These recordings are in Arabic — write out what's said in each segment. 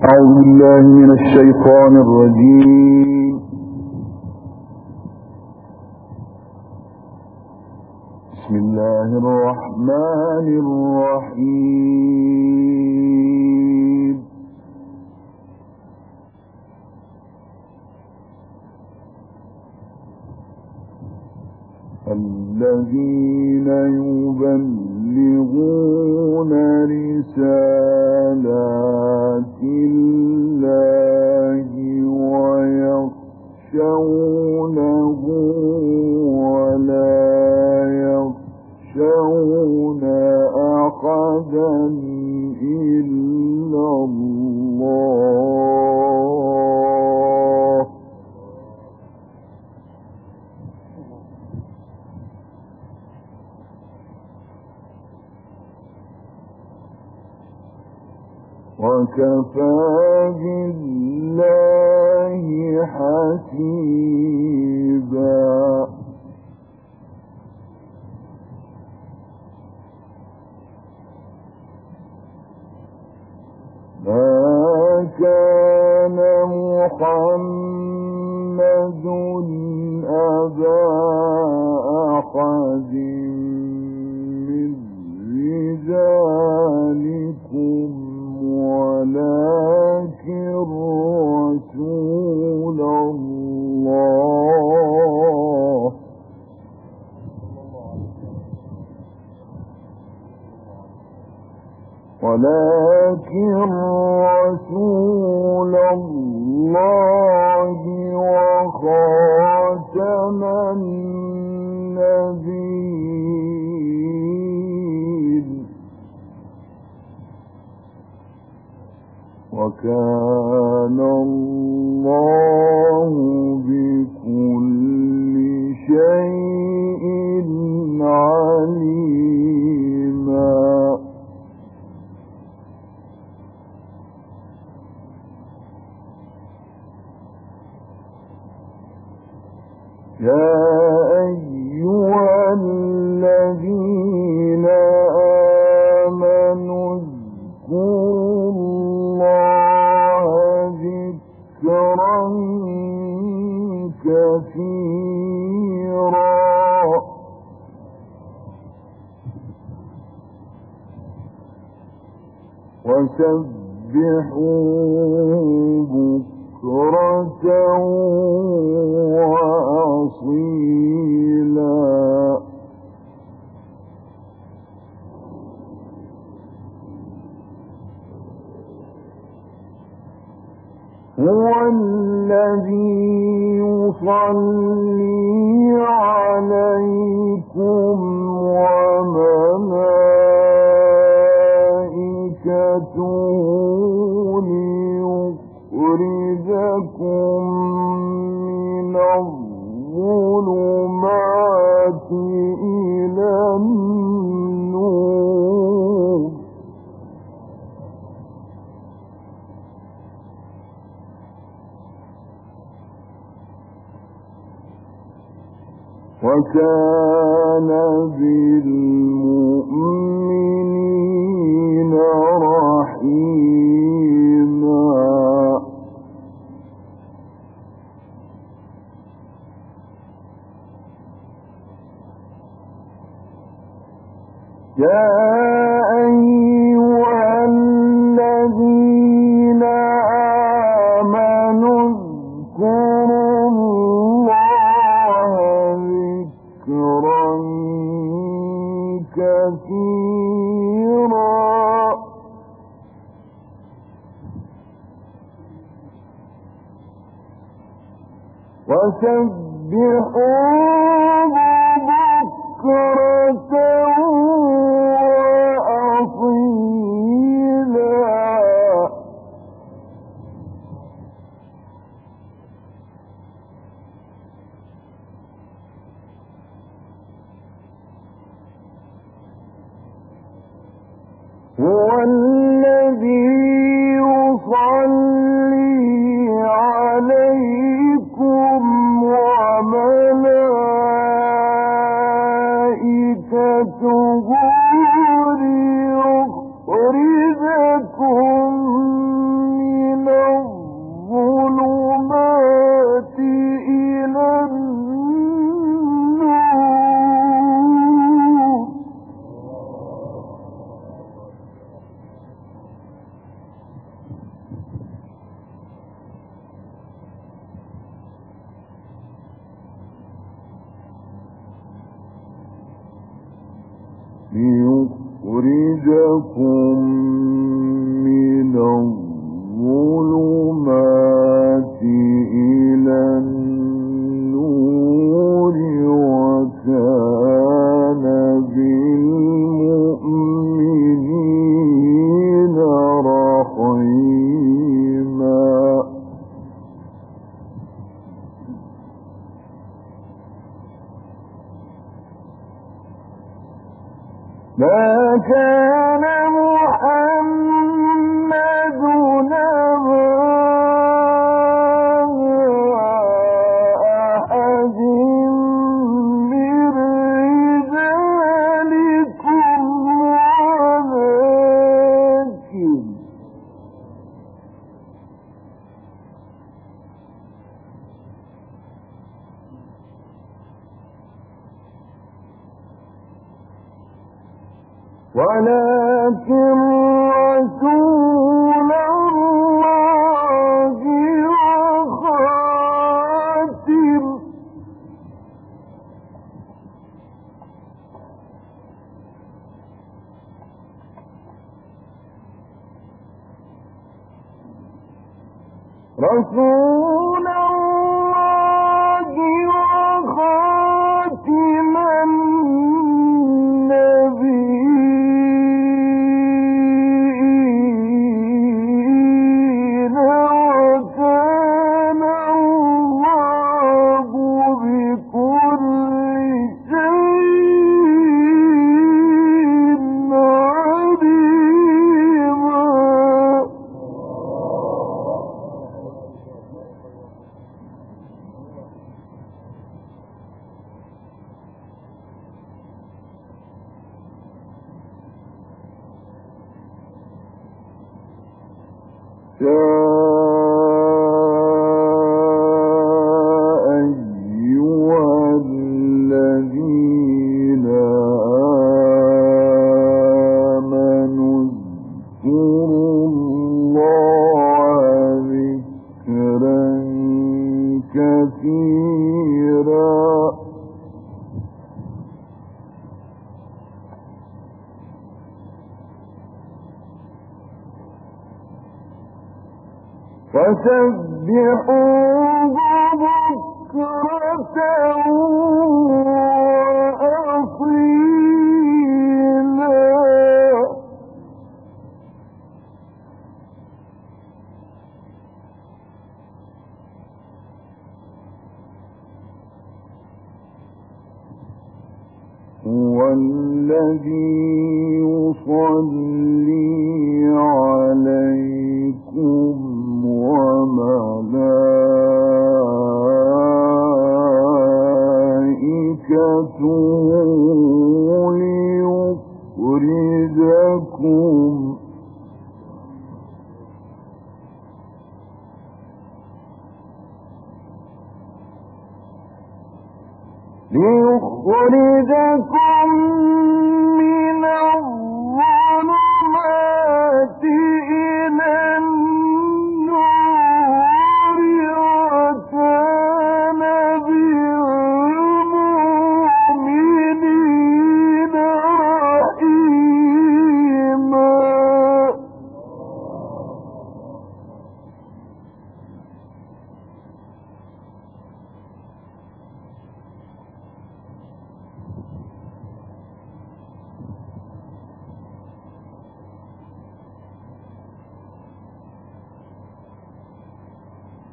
أعوذ بالله من الشيطان الرجيم. بسم الله الرحمن الرحيم. الذين يبلغون رسالات ولا أحدا إلا الله. وكفى بالله حسيبا. ما كان محمد أحد من رجالكم ولكن رسول الله وخاتم النبيين. وكان الله بكل شيء عليما وسبحوا بكرة وأصيلا. هو الذي يصلي عليكم وكان بالمؤمنين وسبحوه ليخرجكم رسول فسبحوه بكرة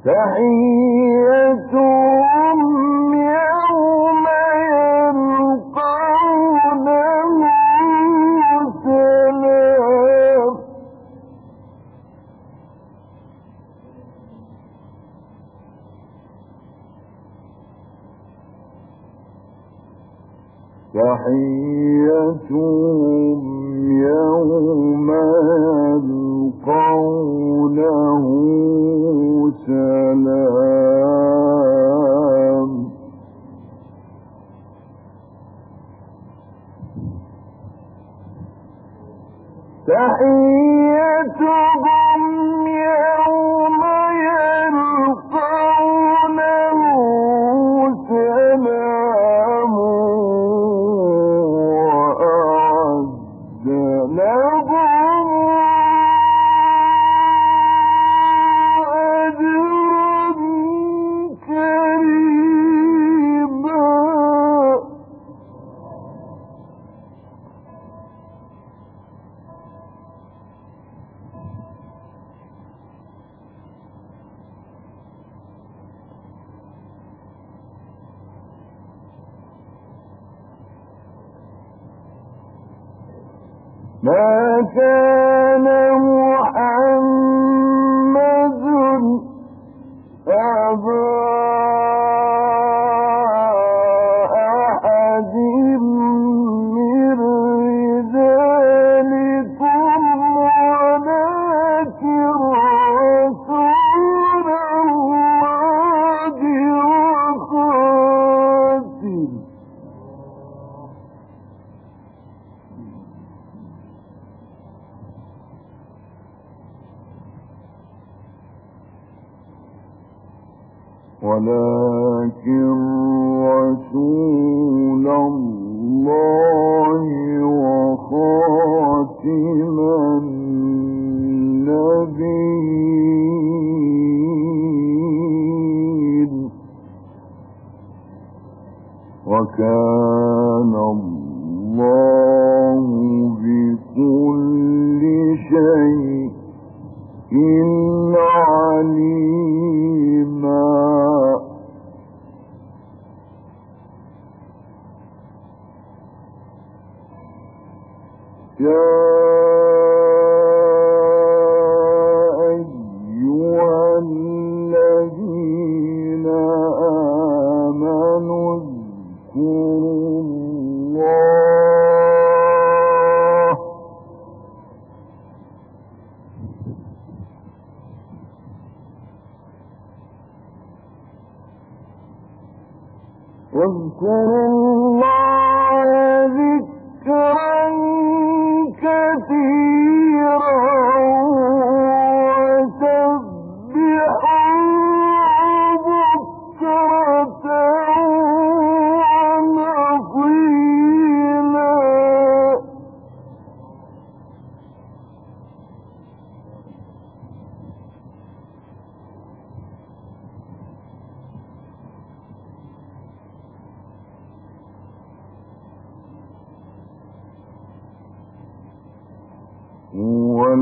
تحيتهم هو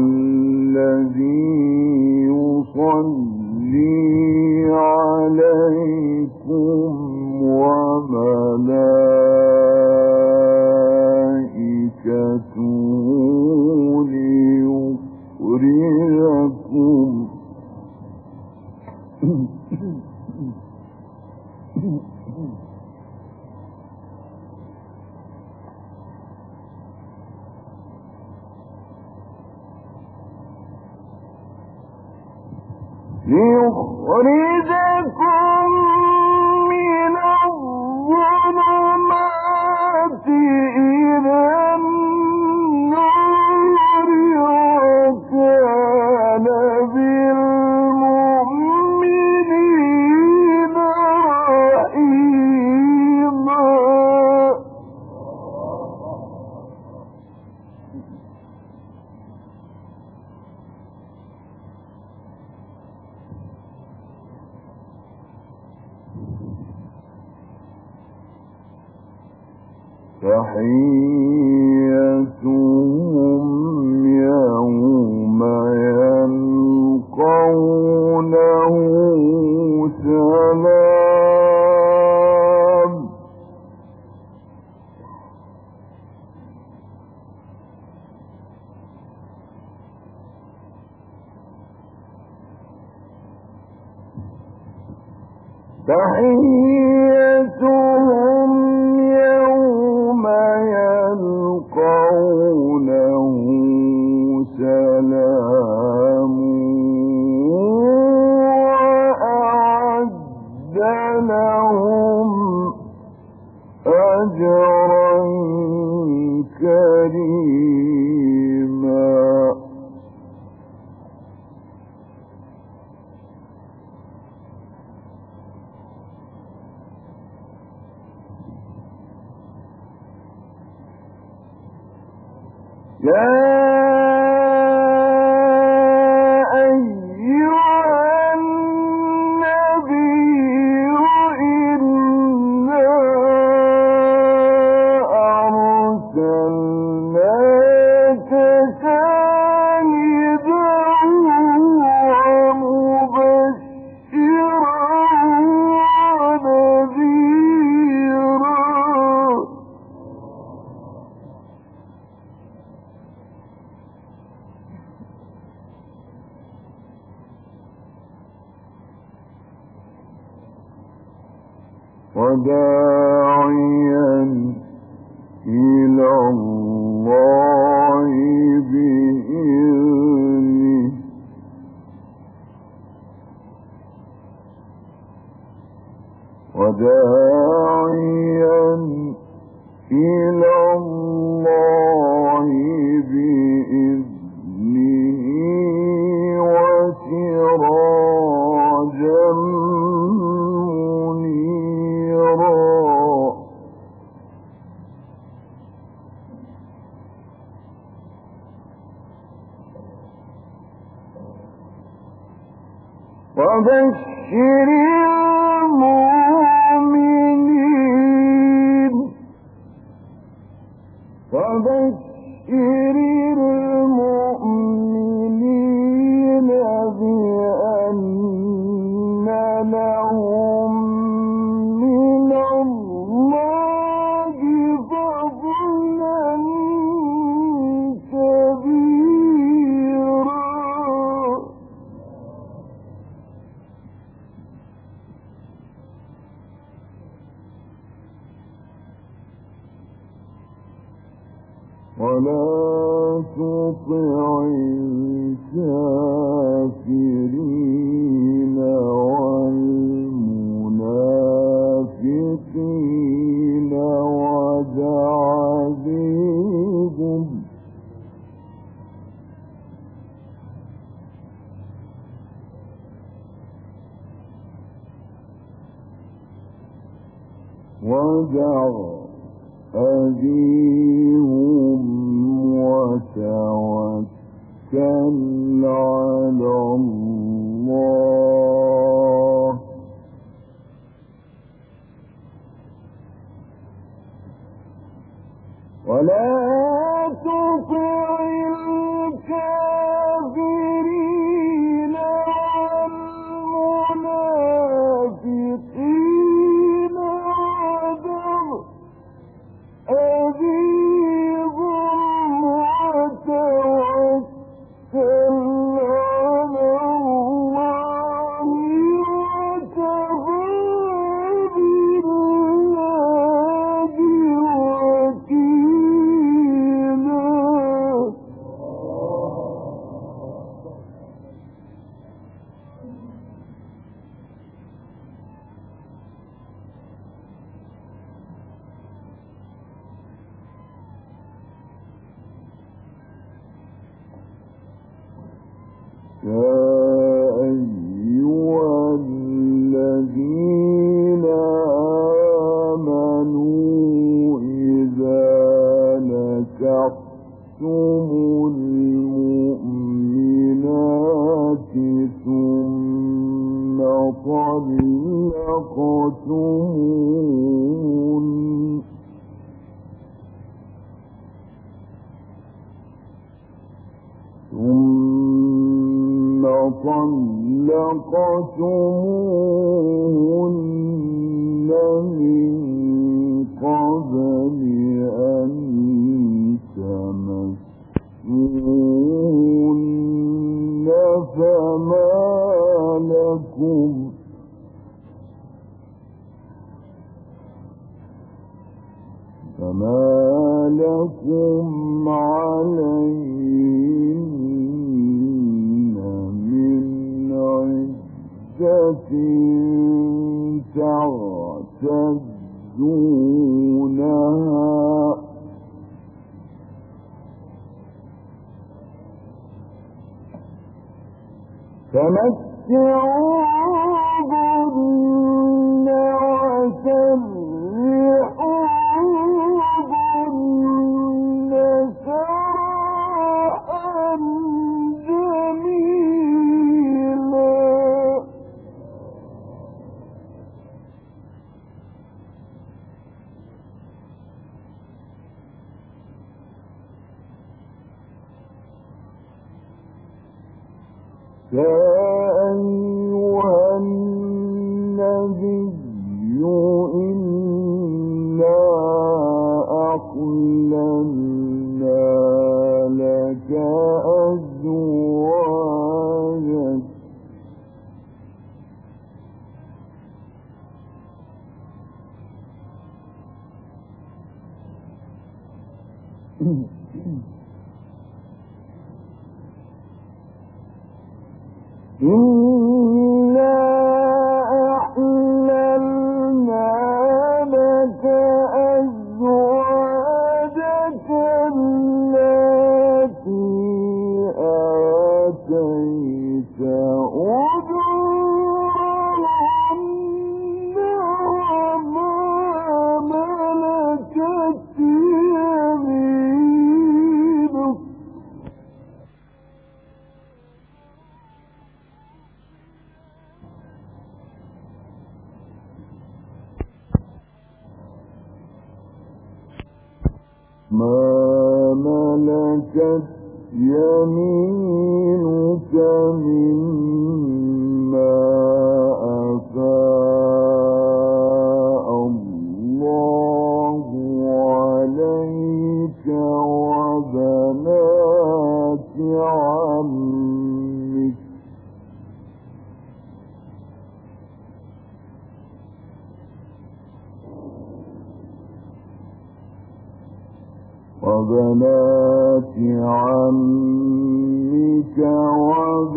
وداعيا فما لكم عليهن من عدة وبنات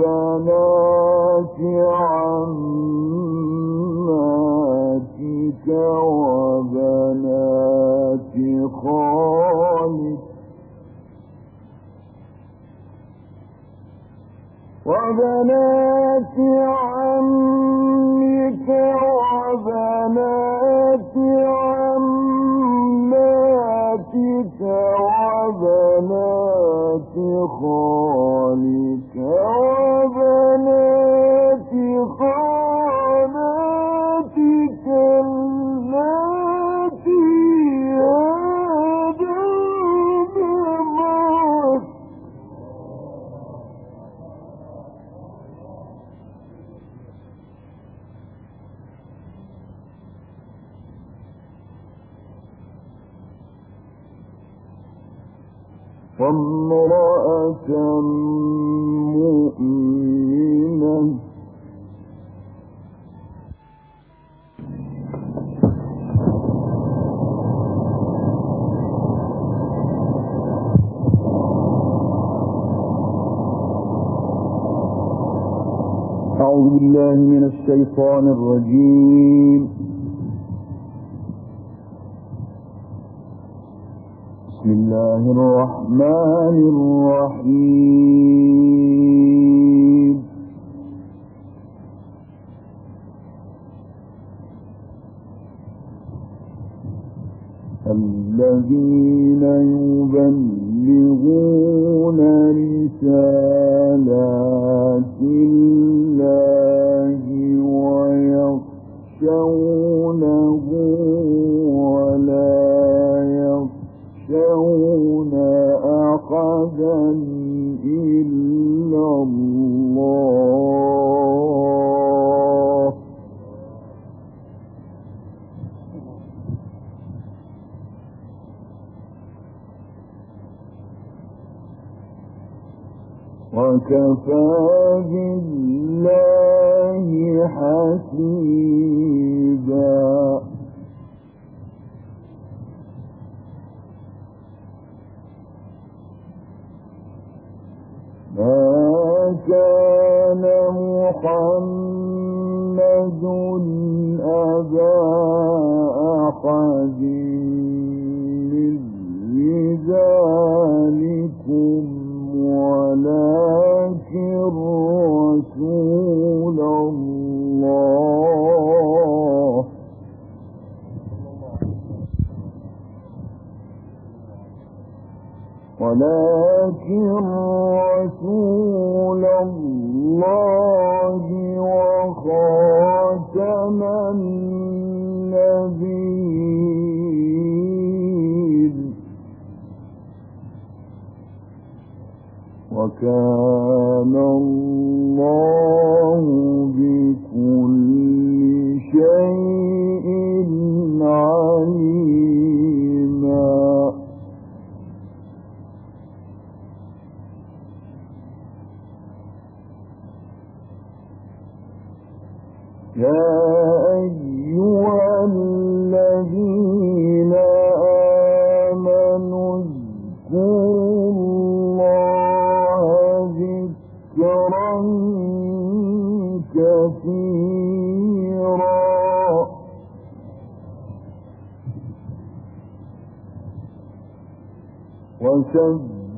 وبنات عماتك وبنات عماتك وبنات خالك وبنات بالله من الشيطان الرجيم. بسم الله الرحمن الرحيم. الذين يبلغون رسالات ولا يخشون أحدا إلا الله. وكفى بالله حسيبا. محمد أبا أحد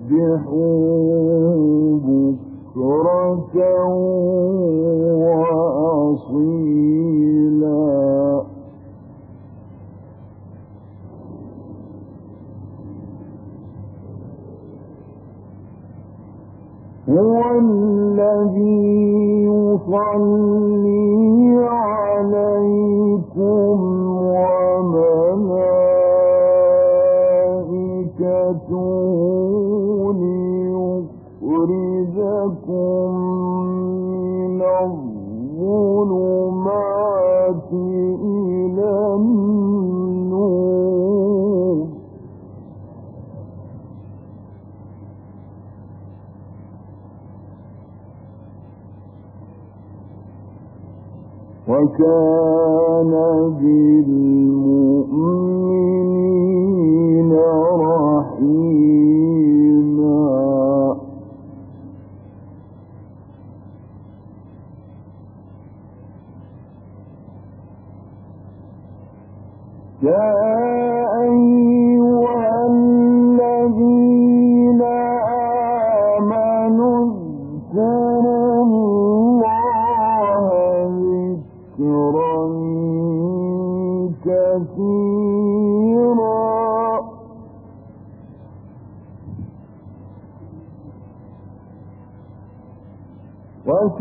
فسبحوا وأصيلا هو الذي يصلي عليكم وملائكته كان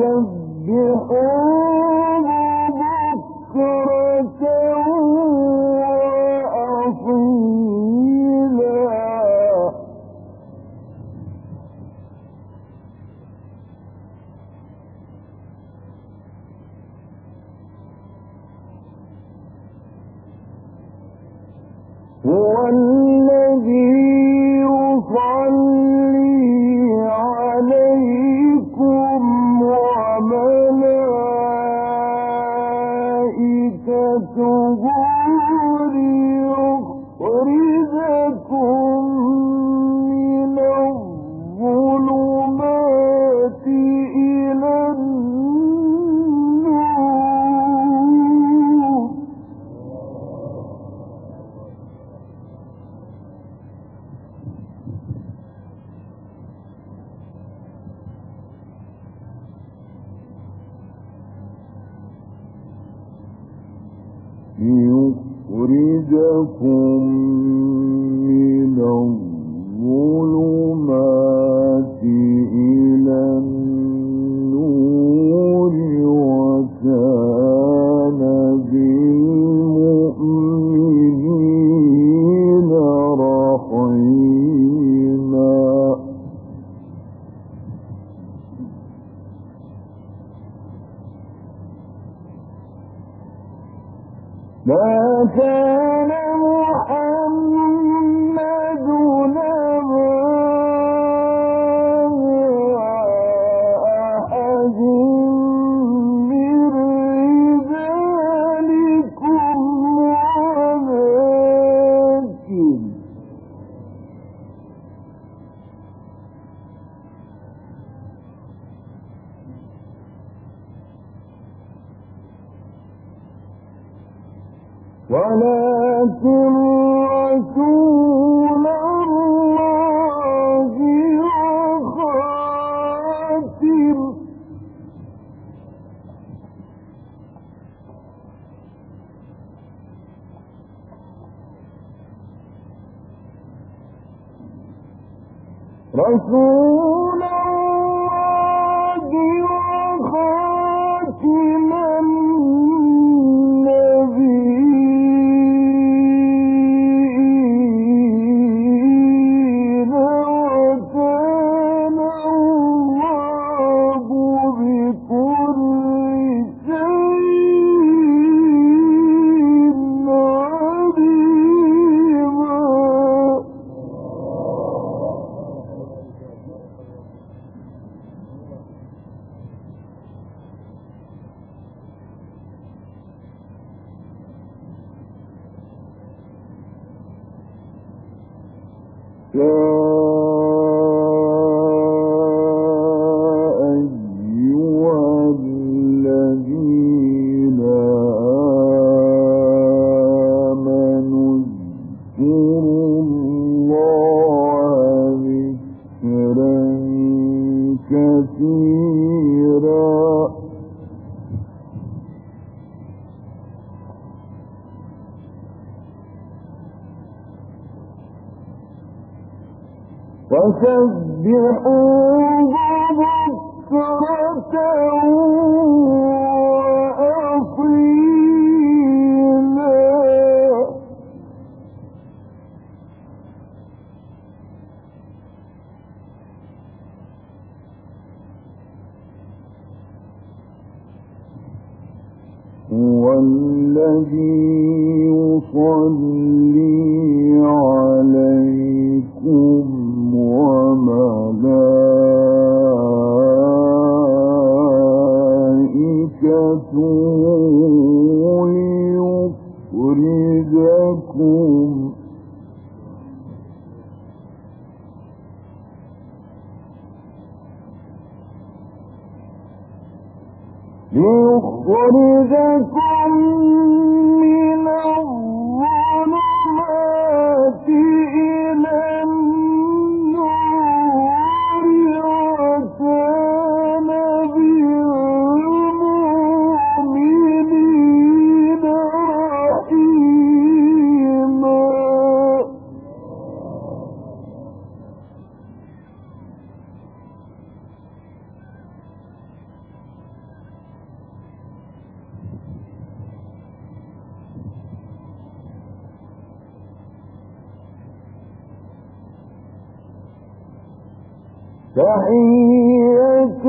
يسبحون ليخرجكم رسول تحيتهم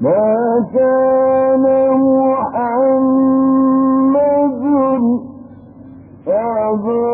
ما كان محمد أبا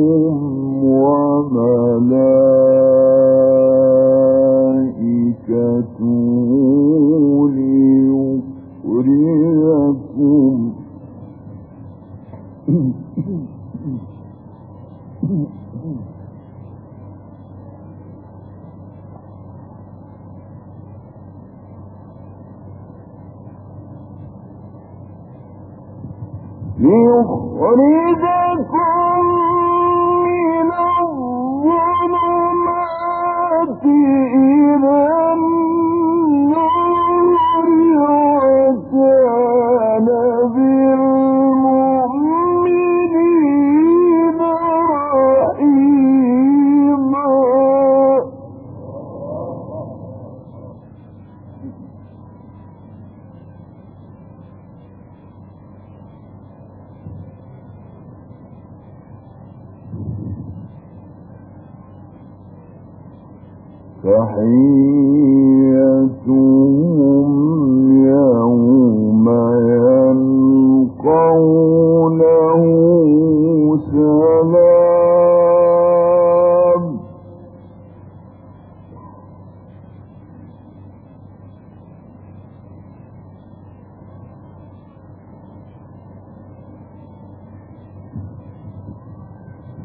Oh.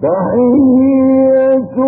تحيتهم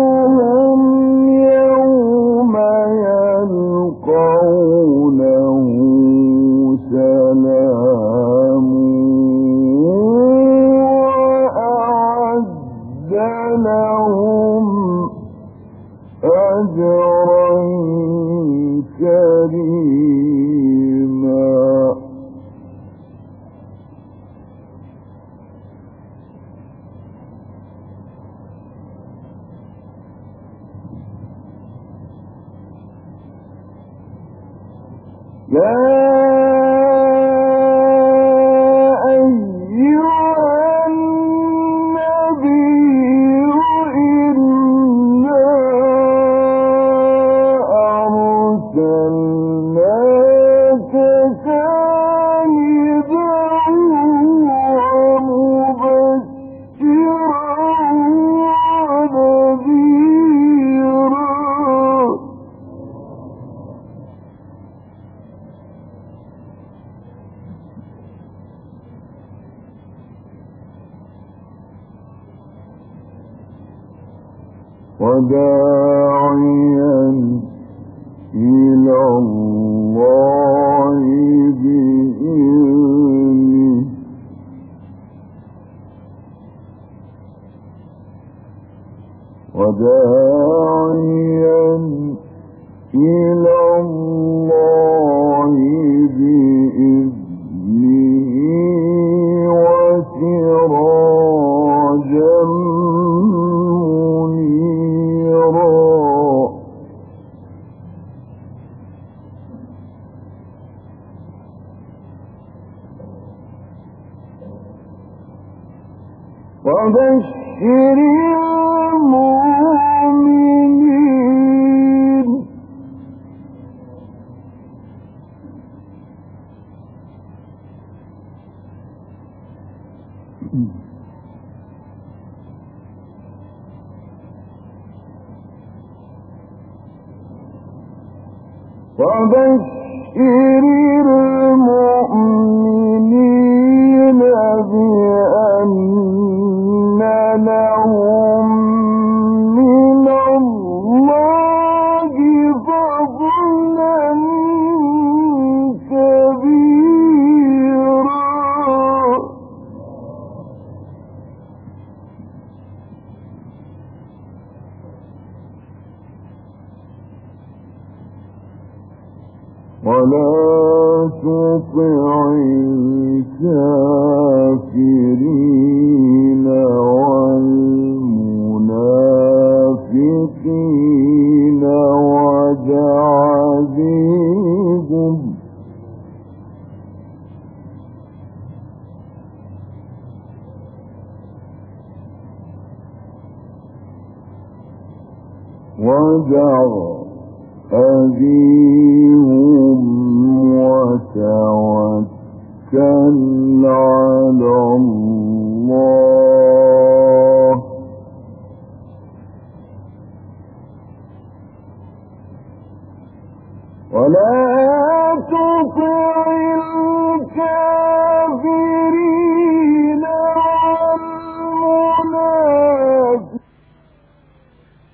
وداعيا